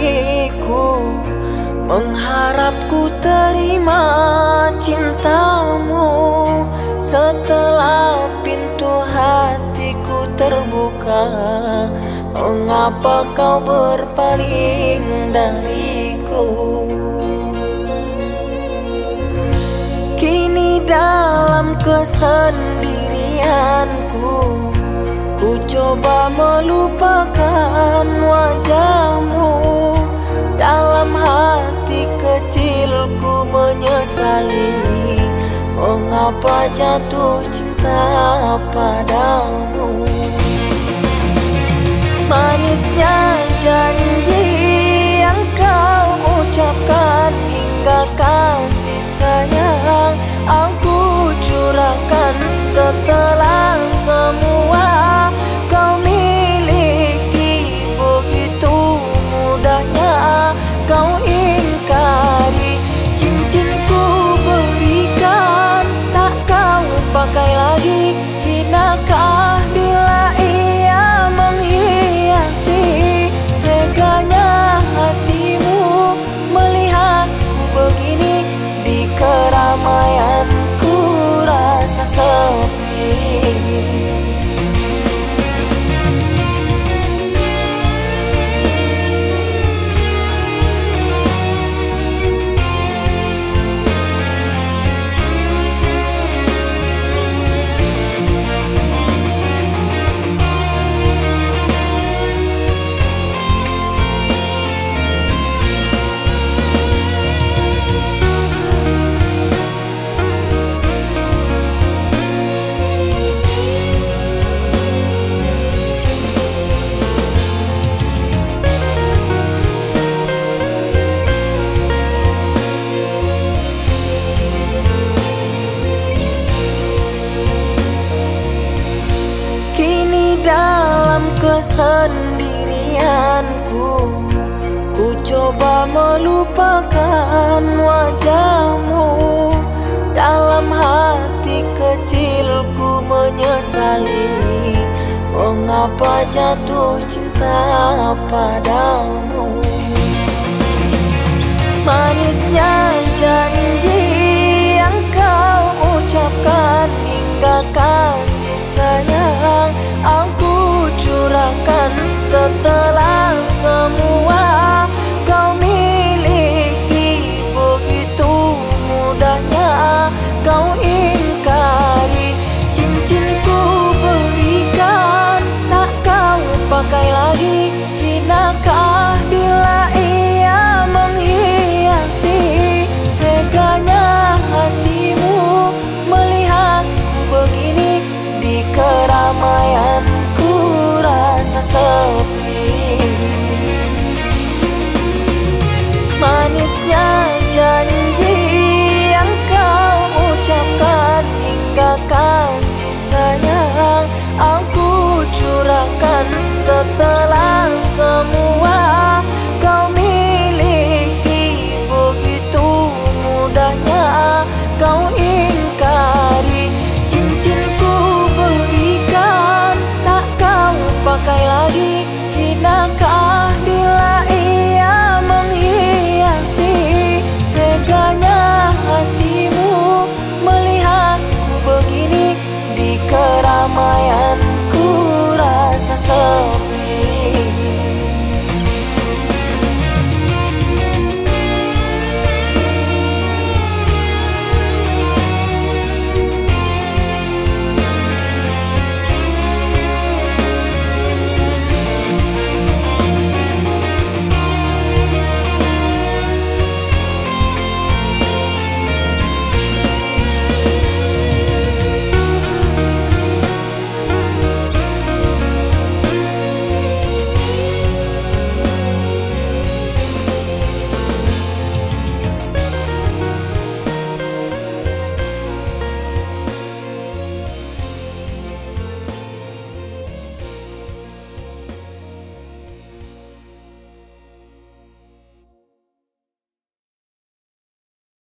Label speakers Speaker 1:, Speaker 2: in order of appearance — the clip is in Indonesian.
Speaker 1: diriku Mengharap ku terima cintamu. Setelah pintu hatiku terbuka Mengapa kau berpaling dariku? Kini dalam kesendirianku Ku coba melupakan wajahmu. Dalam hati kecilku menyesali. Mengapa jatuh cinta padamu? Manisnya janji kesendirianku. Ku coba melupakan wajahmu. Dalam hati kecilku menyesali. Mengapa jatuh cinta padamu hanya